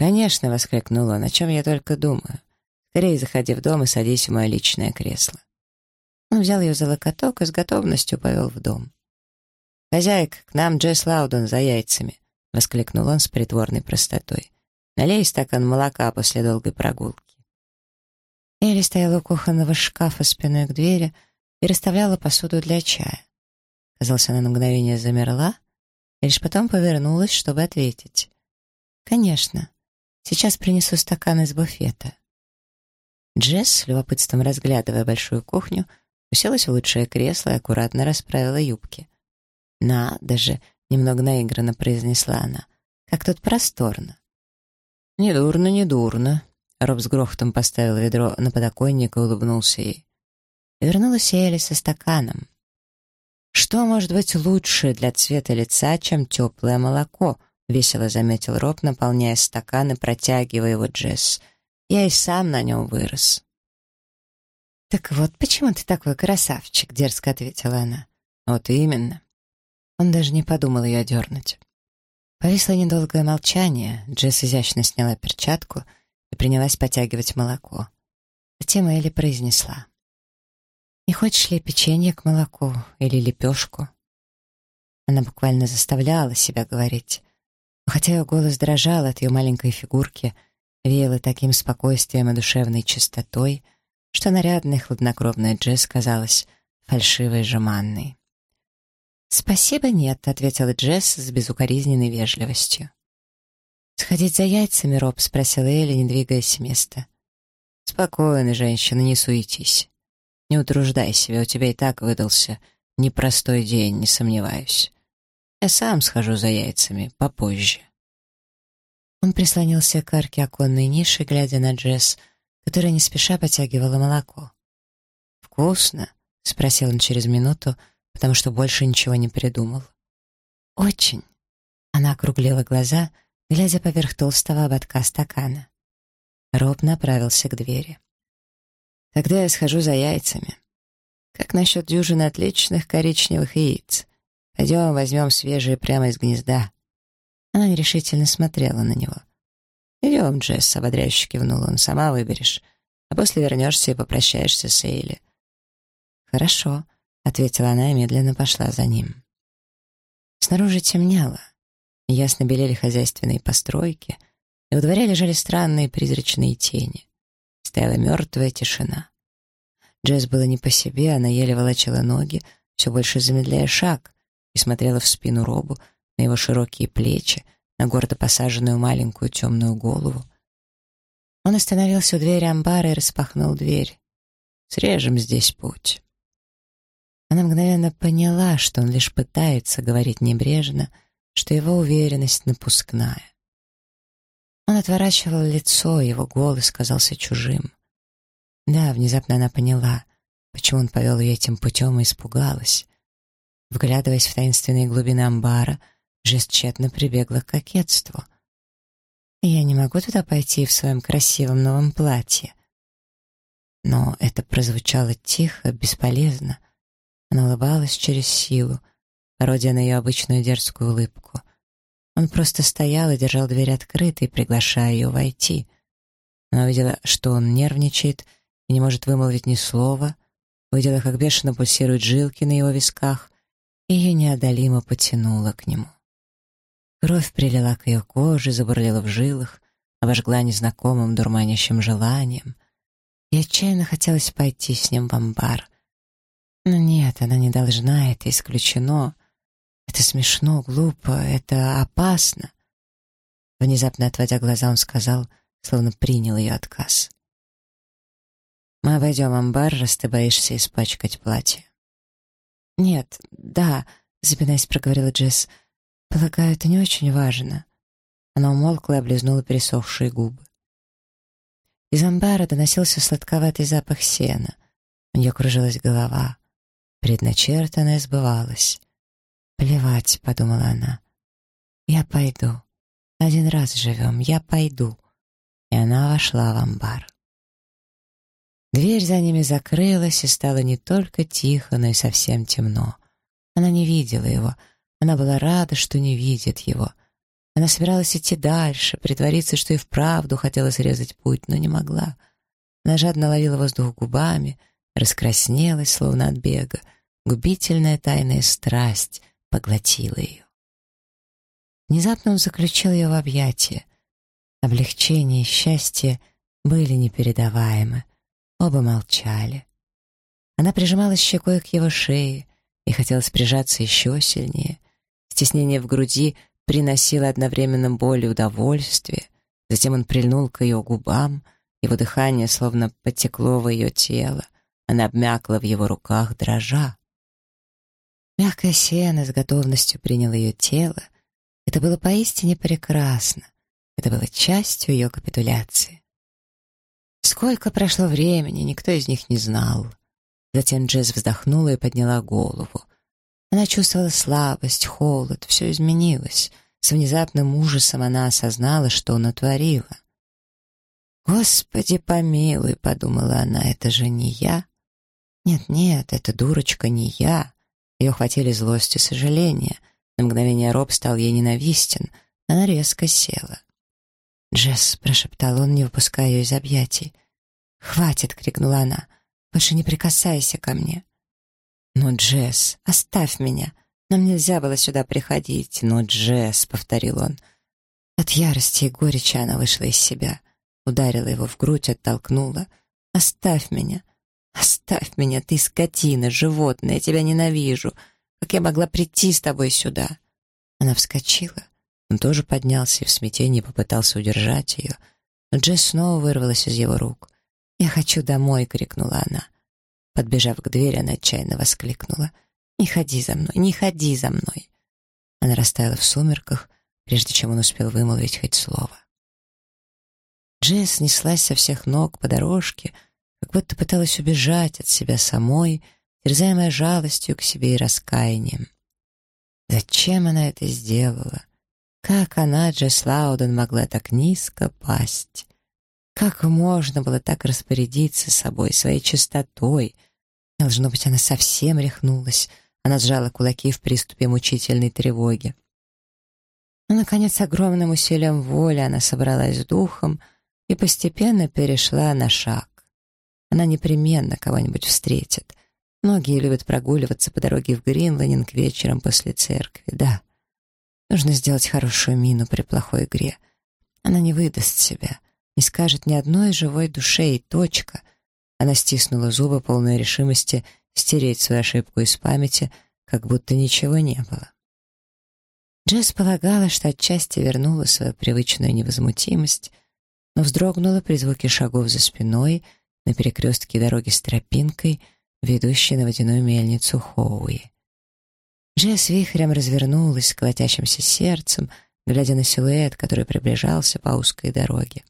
«Конечно!» — воскликнул он. «О чем я только думаю? Скорее заходи в дом и садись в мое личное кресло». Он взял ее за локоток и с готовностью повел в дом. «Хозяйка, к нам Джесс Лаудон за яйцами!» — воскликнул он с притворной простотой. «Налей стакан молока после долгой прогулки». Элли стояла у кухонного шкафа спиной к двери и расставляла посуду для чая. Казалось, она на мгновение замерла и лишь потом повернулась, чтобы ответить. «Конечно. Сейчас принесу стакан из буфета». Джесс, любопытством разглядывая большую кухню, уселась в лучшее кресло и аккуратно расправила юбки. «Надо же!» — немного наигранно произнесла она. «Как тут просторно!» «Не дурно, не дурно!» Роб с грохотом поставил ведро на подоконник и улыбнулся ей. Вернулась Элли со стаканом. «Что может быть лучше для цвета лица, чем теплое молоко?» — весело заметил Роб, наполняя стакан и протягивая его Джесс. «Я и сам на нем вырос». «Так вот, почему ты такой красавчик?» — дерзко ответила она. «Вот именно». Он даже не подумал ее одернуть. Повисло недолгое молчание, Джесс изящно сняла перчатку и принялась потягивать молоко. Затем Элли произнесла. «Не хочешь ли печенье к молоку или лепешку?» Она буквально заставляла себя говорить. Хотя ее голос дрожал от ее маленькой фигурки, веяло таким спокойствием и душевной чистотой — что нарядная хладнокровная Джесс казалась фальшивой жеманной. «Спасибо, нет», — ответила Джесс с безукоризненной вежливостью. «Сходить за яйцами, Роб?» — спросила Элли, не двигаясь с места. «Спокойно, женщина, не суетись. Не утруждай себя, у тебя и так выдался непростой день, не сомневаюсь. Я сам схожу за яйцами попозже». Он прислонился к арке оконной ниши, глядя на Джесс, которая не спеша потягивала молоко. «Вкусно?» — спросил он через минуту, потому что больше ничего не придумал. «Очень». Она округлила глаза, глядя поверх толстого ободка стакана. Роб направился к двери. «Тогда я схожу за яйцами. Как насчет дюжины отличных коричневых яиц? Пойдем, возьмем свежие прямо из гнезда». Она нерешительно смотрела на него. «Идем, Джесс», — ободряюще кивнул он, — «сама выберешь, а после вернешься и попрощаешься с Эйли». «Хорошо», — ответила она и медленно пошла за ним. Снаружи темнело, ясно белели хозяйственные постройки, и у дворе лежали странные призрачные тени. Стояла мертвая тишина. Джесс было не по себе, она еле волочила ноги, все больше замедляя шаг, и смотрела в спину Робу, на его широкие плечи, на гордо посаженную маленькую темную голову. Он остановился у двери амбара и распахнул дверь. «Срежем здесь путь». Она мгновенно поняла, что он лишь пытается говорить небрежно, что его уверенность напускная. Он отворачивал лицо, его голос казался чужим. Да, внезапно она поняла, почему он повел ее этим путем и испугалась. Вглядываясь в таинственные глубины амбара, Жест прибегла к кокетству. «Я не могу туда пойти в своем красивом новом платье». Но это прозвучало тихо, бесполезно. Она улыбалась через силу, пародия на ее обычную дерзкую улыбку. Он просто стоял и держал дверь открытой, приглашая ее войти. Она увидела, что он нервничает и не может вымолвить ни слова, увидела, как бешено пульсируют жилки на его висках, ее неодолимо потянуло к нему. Кровь прилила к ее коже, забурлила в жилах, обожгла незнакомым дурманящим желанием. И отчаянно хотелось пойти с ним в амбар. Но нет, она не должна, это исключено. Это смешно, глупо, это опасно. Внезапно отводя глаза, он сказал, словно принял ее отказ. «Мы обойдем амбар, раз ты боишься испачкать платье». «Нет, да», — запинаясь, проговорила Джесс, — «Полагаю, это не очень важно». Она умолкла и облизнула пересохшие губы. Из амбара доносился сладковатый запах сена. У нее кружилась голова. Предначертанное сбывалось. «Плевать», — подумала она. «Я пойду. Один раз живем, я пойду». И она вошла в амбар. Дверь за ними закрылась, и стало не только тихо, но и совсем темно. Она не видела его — она была рада, что не видит его. Она собиралась идти дальше, притвориться, что и вправду хотела срезать путь, но не могла. Она жадно ловила воздух губами, раскраснелась, словно от бега. Губительная тайная страсть поглотила ее. Внезапно он заключил ее в объятия. Облегчение и счастье были непередаваемы. Оба молчали. Она прижималась щекой к его шее и хотелось прижаться еще сильнее. Стеснение в груди приносило одновременно боль и удовольствие. Затем он прильнул к ее губам, его дыхание словно потекло в ее тело. Она обмякла в его руках, дрожа. Мягкое сено с готовностью приняло ее тело. Это было поистине прекрасно. Это было частью ее капитуляции. Сколько прошло времени, никто из них не знал. Затем Джесс вздохнула и подняла голову. Она чувствовала слабость, холод, все изменилось. С внезапным ужасом она осознала, что натворила. «Господи помилуй», — подумала она, — «это же не я». «Нет-нет, эта дурочка не я». Ее хватили злость и сожаление. На мгновение Роб стал ей ненавистен. Она резко села. «Джесс», — прошептал он, не выпуская ее из объятий. «Хватит!» — крикнула она. «Больше не прикасайся ко мне!» «Ну, Джесс, оставь меня! Нам нельзя было сюда приходить!» «Ну, Джесс!» — повторил он. От ярости и горечи она вышла из себя. Ударила его в грудь, оттолкнула. «Оставь меня! Оставь меня! Ты скотина, животное, я тебя ненавижу! Как я могла прийти с тобой сюда?» Она вскочила. Он тоже поднялся и в смятении попытался удержать ее. Но Джесс снова вырвалась из его рук. «Я хочу домой!» — крикнула она. Подбежав к двери, она отчаянно воскликнула. «Не ходи за мной! Не ходи за мной!» Она растаяла в сумерках, прежде чем он успел вымолвить хоть слово. Джесс неслась со всех ног по дорожке, как будто пыталась убежать от себя самой, терзаемая жалостью к себе и раскаянием. Зачем она это сделала? Как она, Джесс Лауден, могла так низко пасть? Как можно было так распорядиться собой, своей чистотой? Должно быть, она совсем рехнулась. Она сжала кулаки в приступе мучительной тревоги. Но, наконец, огромным усилием воли она собралась с духом и постепенно перешла на шаг. Она непременно кого-нибудь встретит. Многие любят прогуливаться по дороге в Гринланинг вечером после церкви. Да, нужно сделать хорошую мину при плохой игре. Она не выдаст себя не скажет ни одной живой душе и точка. Она стиснула зубы, полной решимости стереть свою ошибку из памяти, как будто ничего не было. Джесс полагала, что отчасти вернула свою привычную невозмутимость, но вздрогнула при звуке шагов за спиной на перекрестке дороги с тропинкой, ведущей на водяную мельницу Хоуи. Джесс вихрем развернулась с колотящимся сердцем, глядя на силуэт, который приближался по узкой дороге.